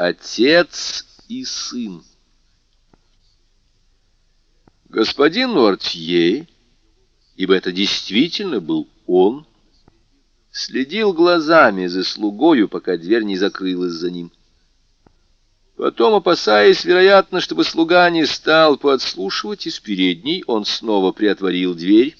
Отец и сын. Господин Нуартье, ибо это действительно был он, следил глазами за слугою, пока дверь не закрылась за ним. Потом, опасаясь, вероятно, чтобы слуга не стал подслушивать из передней, он снова приотворил дверь.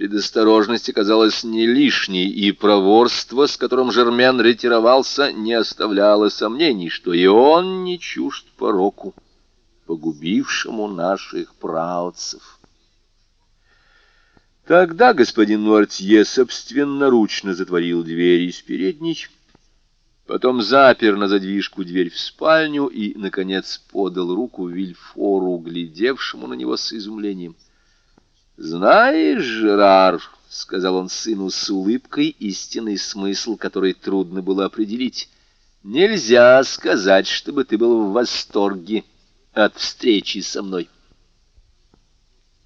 Предосторожность оказалась не лишней, и проворство, с которым Жермен ретировался, не оставляло сомнений, что и он не чужд пороку, погубившему наших праотцев. Тогда господин Нуартье собственноручно затворил дверь из передней, потом запер на задвижку дверь в спальню и, наконец, подал руку Вильфору, глядевшему на него с изумлением. «Знаешь, Жерар, — сказал он сыну с улыбкой, истинный смысл, который трудно было определить, — нельзя сказать, чтобы ты был в восторге от встречи со мной».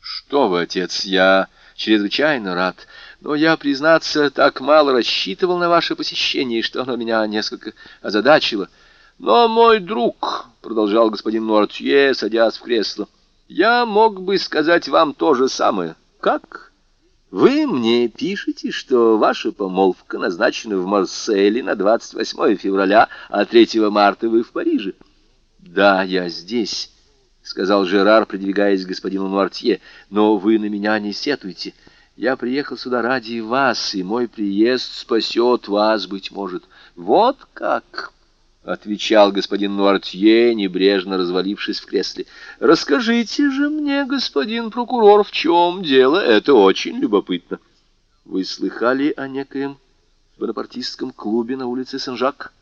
«Что вы, отец, я чрезвычайно рад». Но я, признаться, так мало рассчитывал на ваше посещение, что оно меня несколько озадачило. Но, мой друг, — продолжал господин Нуартье, садясь в кресло, — я мог бы сказать вам то же самое. Как? Вы мне пишете, что ваша помолвка назначена в Марселе на 28 февраля, а 3 марта вы в Париже. Да, я здесь, — сказал Жерар, придвигаясь к господину Нуартье, — но вы на меня не сетуйте. — я приехал сюда ради вас, и мой приезд спасет вас, быть может. Вот как, — отвечал господин Нуартье, небрежно развалившись в кресле. Расскажите же мне, господин прокурор, в чем дело? Это очень любопытно. Вы слыхали о некоем бонапартистском клубе на улице Сен-Жак?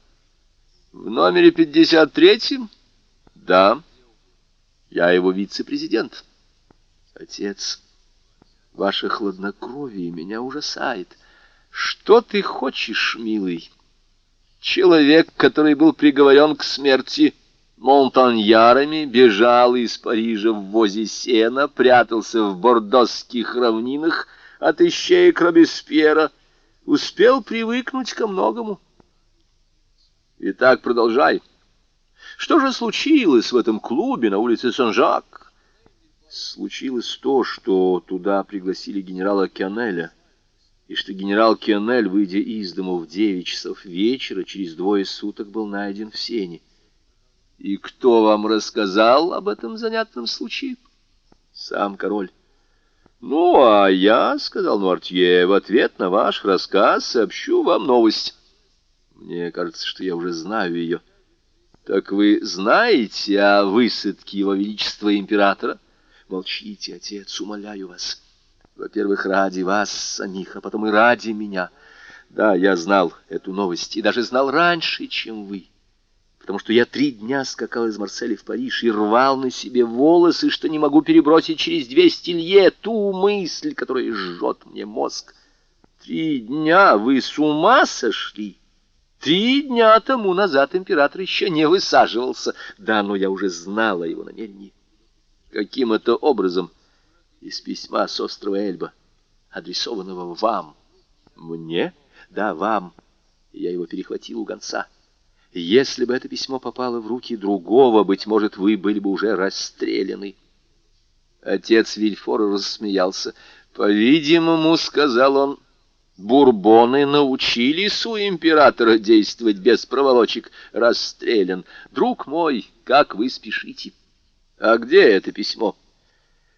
В номере 53? Да. Я его вице-президент. Отец... Ваше хладнокровие меня ужасает. Что ты хочешь, милый? Человек, который был приговорен к смерти монтаньярами, бежал из Парижа в возе сена, прятался в бордосских равнинах от ищеек Робеспьера, успел привыкнуть ко многому. Итак, продолжай. Что же случилось в этом клубе на улице Сан-Жак? случилось то, что туда пригласили генерала Кионеля, и что генерал Кионель, выйдя из дому в девять часов вечера, через двое суток был найден в сене. И кто вам рассказал об этом занятном случае? Сам король. Ну, а я, — сказал Нуартье, — в ответ на ваш рассказ сообщу вам новость. Мне кажется, что я уже знаю ее. Так вы знаете о высадке его величества императора? Молчите, отец, умоляю вас. Во-первых, ради вас самих, а потом и ради меня. Да, я знал эту новость, и даже знал раньше, чем вы. Потому что я три дня скакал из Марселя в Париж и рвал на себе волосы, что не могу перебросить через двести лье ту мысль, которая жжет мне мозг. Три дня вы с ума сошли? Три дня тому назад император еще не высаживался. Да, но я уже знала его намерение каким это образом из письма с острова Эльба, адресованного вам. Мне? Да, вам. Я его перехватил у гонца. Если бы это письмо попало в руки другого, быть может, вы были бы уже расстреляны. Отец Вильфора рассмеялся. По-видимому, сказал он, бурбоны научились у императора действовать без проволочек. Расстрелян. Друг мой, как вы спешите. А где это письмо?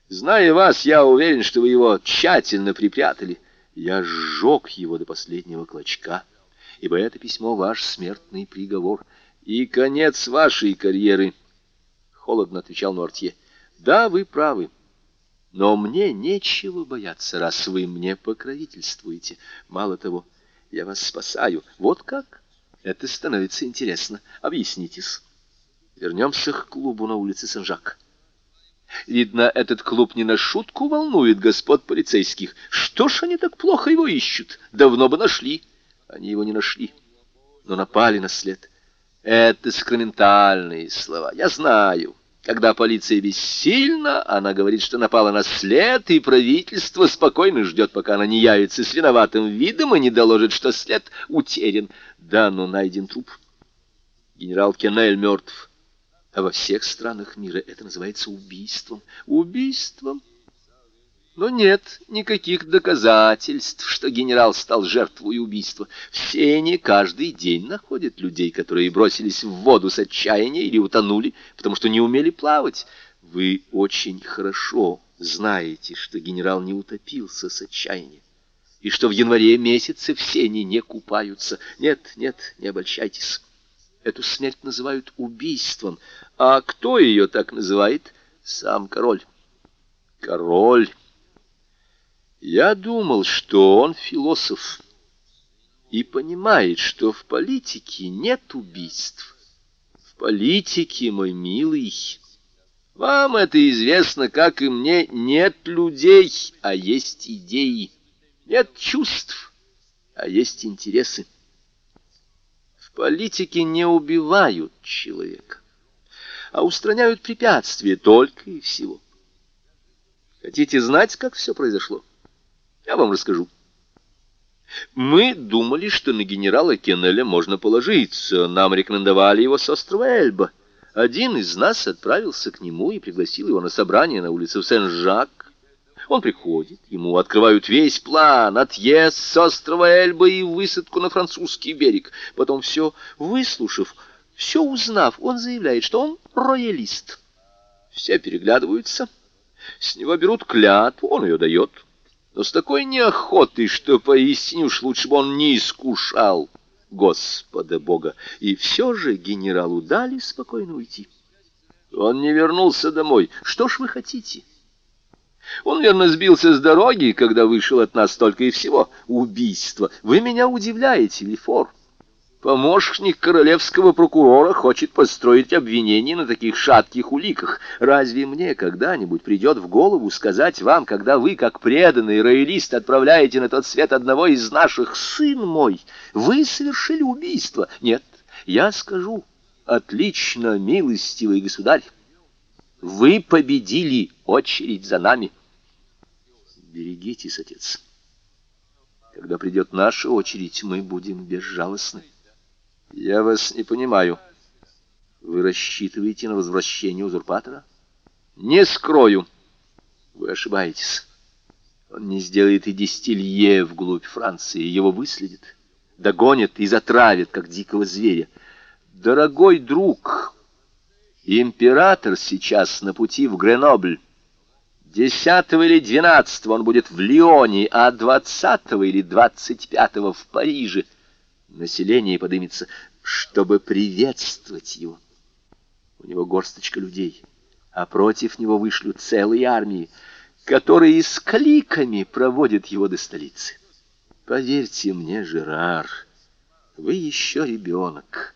Зная вас, я уверен, что вы его тщательно припрятали. Я сжег его до последнего клочка, ибо это письмо ваш смертный приговор и конец вашей карьеры. Холодно отвечал Нортье. Да, вы правы. Но мне нечего бояться, раз вы мне покровительствуете. Мало того, я вас спасаю. Вот как? Это становится интересно. Объяснитесь. Вернемся к клубу на улице Сен-Жак. Видно, этот клуб не на шутку волнует господ полицейских. Что ж они так плохо его ищут? Давно бы нашли. Они его не нашли, но напали на след. Это сакраментальные слова. Я знаю. Когда полиция бессильна, она говорит, что напала на след, и правительство спокойно ждет, пока она не явится с виноватым видом и не доложит, что след утерян. Да, но найден труп. Генерал Кеннель мертв. А во всех странах мира это называется убийством. Убийством? Но нет никаких доказательств, что генерал стал жертвой убийства. Все они каждый день находят людей, которые бросились в воду с отчаяния или утонули, потому что не умели плавать. Вы очень хорошо знаете, что генерал не утопился с отчаяния, и что в январе месяце все они не купаются. Нет, нет, не обольщайтесь. Эту смерть называют убийством. А кто ее так называет? Сам король. Король я думал, что он философ и понимает, что в политике нет убийств. В политике, мой милый, вам это известно, как и мне, нет людей, а есть идеи. Нет чувств, а есть интересы. В политике не убивают человека, а устраняют препятствия только и всего. Хотите знать, как все произошло? Я вам расскажу. Мы думали, что на генерала Кеннеля можно положиться. Нам рекомендовали его с острова Эльба. Один из нас отправился к нему и пригласил его на собрание на улице Сен-Жак. Он приходит, ему открывают весь план, отъезд с острова Эльба и высадку на французский берег. Потом все выслушав, все узнав, он заявляет, что он роялист. Все переглядываются, с него берут клятву, он ее дает но с такой неохотой, что поясню уж лучше бы он не искушал Господа Бога. И все же генералу дали спокойно уйти. Он не вернулся домой. Что ж вы хотите? Он, верно, сбился с дороги, когда вышел от нас только и всего. Убийство. Вы меня удивляете, Лефор. Помощник королевского прокурора хочет построить обвинение на таких шатких уликах. Разве мне когда-нибудь придет в голову сказать вам, когда вы, как преданный роялист, отправляете на тот свет одного из наших, сын мой, вы совершили убийство? Нет, я скажу, отлично, милостивый государь, вы победили, очередь за нами. Берегитесь, отец. Когда придет наша очередь, мы будем безжалостны. Я вас не понимаю. Вы рассчитываете на возвращение узурпатора? Не скрою. Вы ошибаетесь. Он не сделает и десяти лье вглубь Франции. Его выследят, догонят и затравят, как дикого зверя. Дорогой друг, император сейчас на пути в Гренобль. Десятого или двенадцатого он будет в Лионе, а двадцатого или двадцать пятого в Париже население подымется, чтобы приветствовать его. У него горсточка людей, а против него вышлют целые армии, которые с кликами проводят его до столицы. Поверьте мне, Жерар, вы еще ребенок.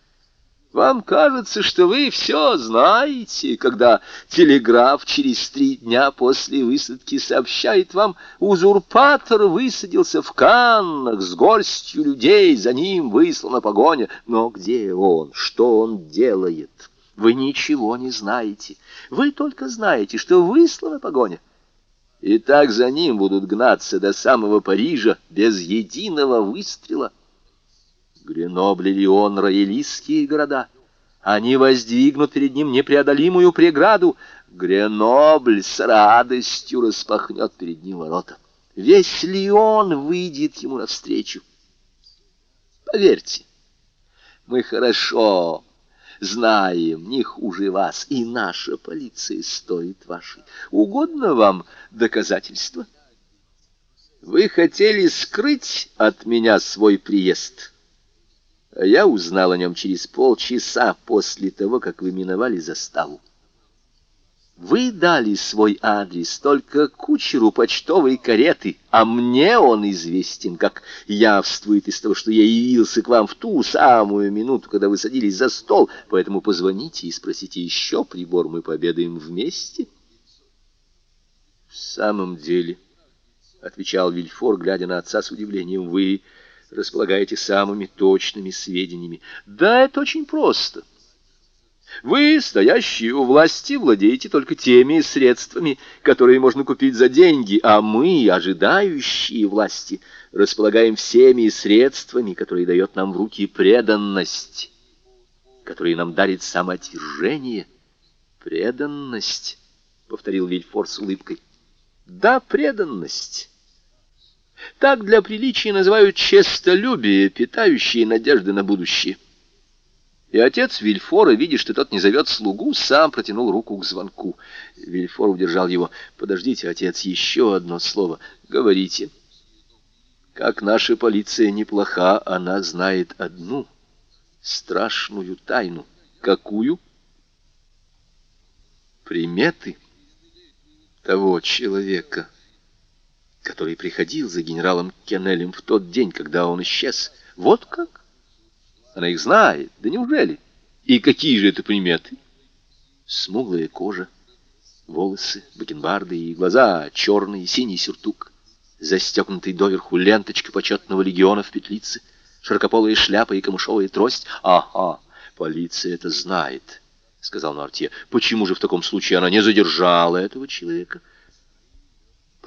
Вам кажется, что вы все знаете, когда телеграф через три дня после высадки сообщает вам, узурпатор высадился в Каннах с горстью людей, за ним выслана погоня. Но где он? Что он делает? Вы ничего не знаете. Вы только знаете, что выслана погоня. И так за ним будут гнаться до самого Парижа без единого выстрела. Гренобль, Лион, Роялистские города. Они воздвигнут перед ним непреодолимую преграду. Гренобль с радостью распахнет перед ним ворота. Весь Лион выйдет ему навстречу. Поверьте, мы хорошо знаем, не хуже вас, и наша полиция стоит вашей. Угодно вам доказательства? Вы хотели скрыть от меня свой приезд?» Я узнал о нем через полчаса после того, как вы миновали заставу. Вы дали свой адрес только кучеру почтовой кареты, а мне он известен, как явствует из того, что я явился к вам в ту самую минуту, когда вы садились за стол, поэтому позвоните и спросите еще прибор, мы пообедаем вместе. — В самом деле, — отвечал Вильфор, глядя на отца с удивлением, — вы располагаете самыми точными сведениями. Да, это очень просто. Вы, стоящие у власти, владеете только теми средствами, которые можно купить за деньги, а мы, ожидающие власти, располагаем всеми средствами, которые дает нам в руки преданность, которые нам дарит самоотвержение. Преданность, — повторил Вильфор с улыбкой. Да, преданность. Так для приличия называют честолюбие, питающее надежды на будущее. И отец Вильфора, видя, что тот не зовет слугу, сам протянул руку к звонку. Вильфор удержал его. «Подождите, отец, еще одно слово. Говорите». «Как наша полиция неплоха, она знает одну страшную тайну. Какую?» «Приметы того человека» который приходил за генералом Кеннелем в тот день, когда он исчез. Вот как? Она их знает. Да неужели? И какие же это приметы? Смуглая кожа, волосы, бакенбарды и глаза, черный синий сюртук, застегнутый доверху ленточка почетного легиона в петлице, широкополая шляпа и камышовая трость. Ага, полиция это знает, — сказал Нортье. Почему же в таком случае она не задержала этого человека?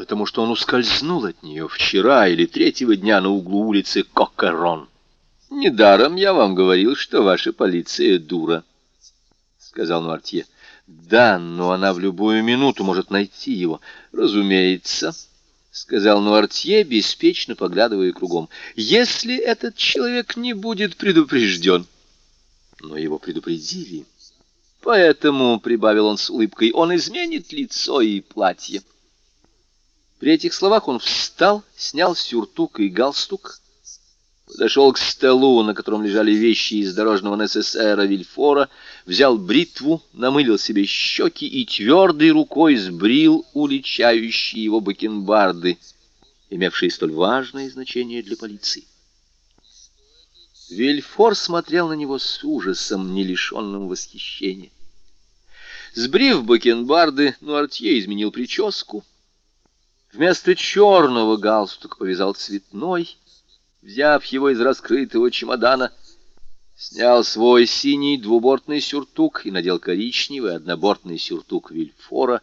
Потому что он ускользнул от нее вчера или третьего дня на углу улицы Кокерон. «Недаром я вам говорил, что ваша полиция дура», — сказал Нуартье. «Да, но она в любую минуту может найти его. Разумеется», — сказал Нуартье, беспечно поглядывая кругом. «Если этот человек не будет предупрежден». Но его предупредили. Поэтому, — прибавил он с улыбкой, — он изменит лицо и платье. При этих словах он встал, снял сюртук и галстук, подошел к столу, на котором лежали вещи из дорожного НССРа Вильфора, взял бритву, намылил себе щеки и твердой рукой сбрил уличающие его бакенбарды, имевшие столь важное значение для полиции. Вильфор смотрел на него с ужасом, не лишенным восхищения. Сбрив бакенбарды, Нуартье изменил прическу. Вместо черного галстука повязал цветной, взяв его из раскрытого чемодана, снял свой синий двубортный сюртук и надел коричневый однобортный сюртук Вильфора,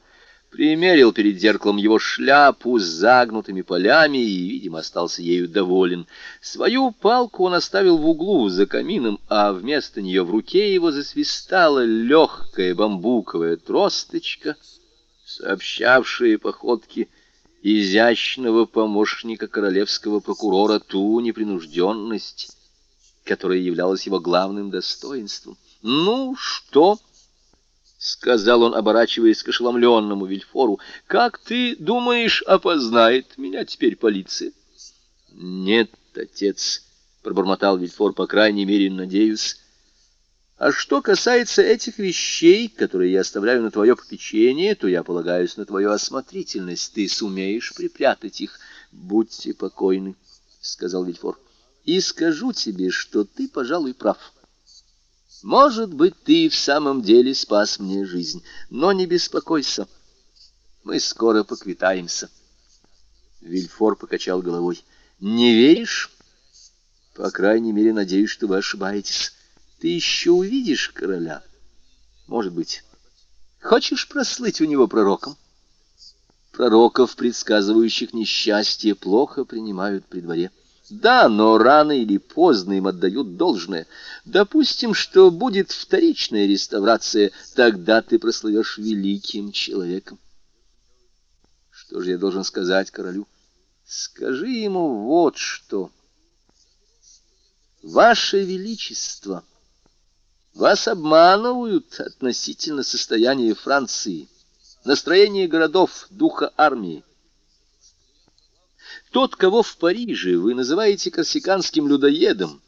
примерил перед зеркалом его шляпу с загнутыми полями и, видимо, остался ею доволен. Свою палку он оставил в углу за камином, а вместо нее в руке его засвистала легкая бамбуковая тросточка, сообщавшая походке изящного помощника королевского прокурора ту непринужденность, которая являлась его главным достоинством. «Ну, что?» — сказал он, оборачиваясь к ошеломленному Вильфору. «Как ты думаешь, опознает меня теперь полиция?» «Нет, отец», — пробормотал Вильфор, — «по крайней мере, надеюсь». А что касается этих вещей, которые я оставляю на твое попечение, то я полагаюсь на твою осмотрительность. Ты сумеешь припрятать их. Будьте покойны, — сказал Вильфор. И скажу тебе, что ты, пожалуй, прав. Может быть, ты в самом деле спас мне жизнь, но не беспокойся. Мы скоро поквитаемся. Вильфор покачал головой. Не веришь? По крайней мере, надеюсь, что вы ошибаетесь. Ты еще увидишь короля. Может быть. Хочешь прослыть у него пророком? Пророков, предсказывающих несчастье, плохо принимают при дворе. Да, но рано или поздно им отдают должное. Допустим, что будет вторичная реставрация, тогда ты прослывешь великим человеком. Что же я должен сказать королю? Скажи ему вот что. Ваше Величество — вас обманывают относительно состояния Франции, настроения городов, духа армии. Тот, кого в Париже вы называете корсиканским людоедом,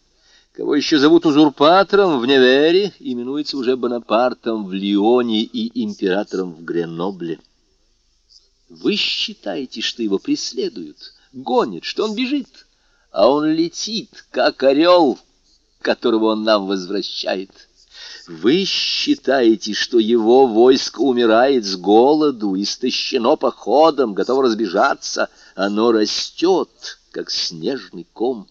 кого еще зовут узурпатором в Невере, именуется уже Бонапартом в Лионе и императором в Гренобле. Вы считаете, что его преследуют, гонят, что он бежит, а он летит, как орел, которого он нам возвращает. Вы считаете, что его войско умирает с голоду, истощено походом, готово разбежаться. Оно растет, как снежный ком.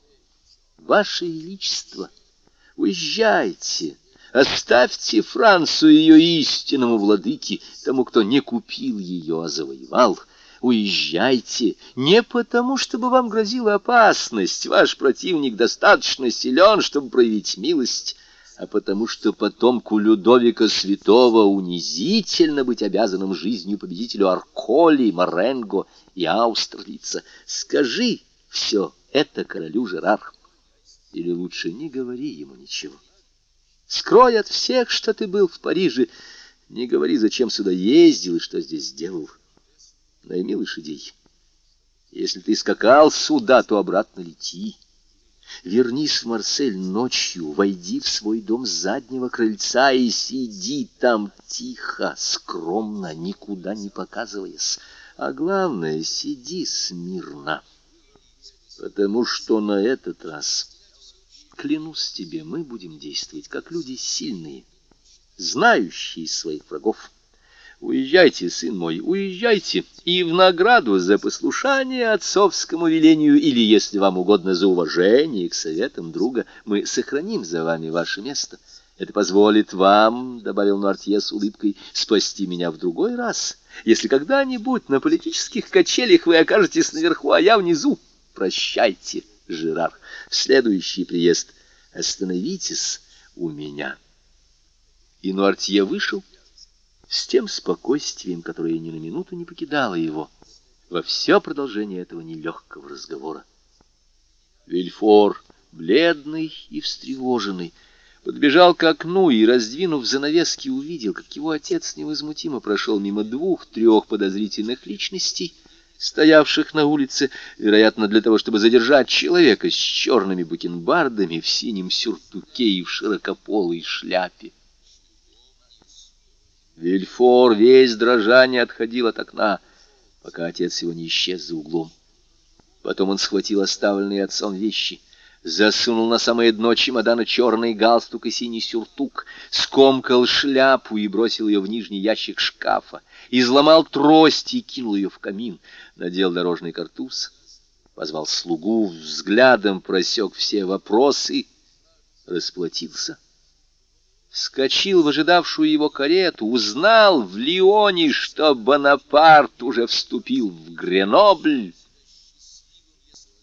Ваше Величество, уезжайте, оставьте Францию ее истинному владыке, тому, кто не купил ее, а завоевал. Уезжайте не потому, чтобы вам грозила опасность, ваш противник достаточно силен, чтобы проявить милость, а потому что потомку Людовика Святого унизительно быть обязанным жизнью победителю Арколи, Маренго и Аустерлица. Скажи все это королю Жерар. Или лучше не говори ему ничего. Скрой от всех, что ты был в Париже. Не говори, зачем сюда ездил и что здесь делал. Найми лошадей. Если ты скакал сюда, то обратно лети. Вернись в Марсель ночью, войди в свой дом с заднего крыльца и сиди там тихо, скромно, никуда не показываясь. А главное, сиди смирно, потому что на этот раз, клянусь тебе, мы будем действовать как люди сильные, знающие своих врагов. Уезжайте, сын мой, уезжайте, и в награду за послушание отцовскому велению, или, если вам угодно, за уважение к советам друга, мы сохраним за вами ваше место. Это позволит вам, — добавил Нуартье с улыбкой, — спасти меня в другой раз, если когда-нибудь на политических качелях вы окажетесь наверху, а я внизу. Прощайте, Жерар. В следующий приезд остановитесь у меня. И Нуартье вышел, — с тем спокойствием, которое ни на минуту не покидало его во все продолжение этого нелегкого разговора. Вильфор, бледный и встревоженный, подбежал к окну и, раздвинув занавески, увидел, как его отец невозмутимо прошел мимо двух-трех подозрительных личностей, стоявших на улице, вероятно, для того, чтобы задержать человека с черными бакенбардами в синем сюртуке и в широкополой шляпе. Вильфор весь дрожание отходил от окна, пока отец его не исчез за углом. Потом он схватил оставленные отцом вещи, засунул на самое дно чемодана черный галстук и синий сюртук, скомкал шляпу и бросил ее в нижний ящик шкафа, изломал трость и кинул ее в камин, надел дорожный картуз, позвал слугу, взглядом просек все вопросы, расплатился — вскочил в ожидавшую его карету, узнал в Лионе, что Бонапарт уже вступил в Гренобль,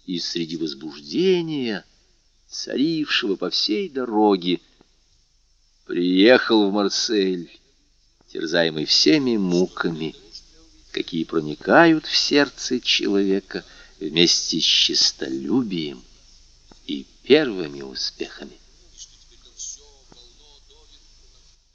и среди возбуждения, царившего по всей дороге, приехал в Марсель, терзаемый всеми муками, какие проникают в сердце человека вместе с честолюбием и первыми успехами.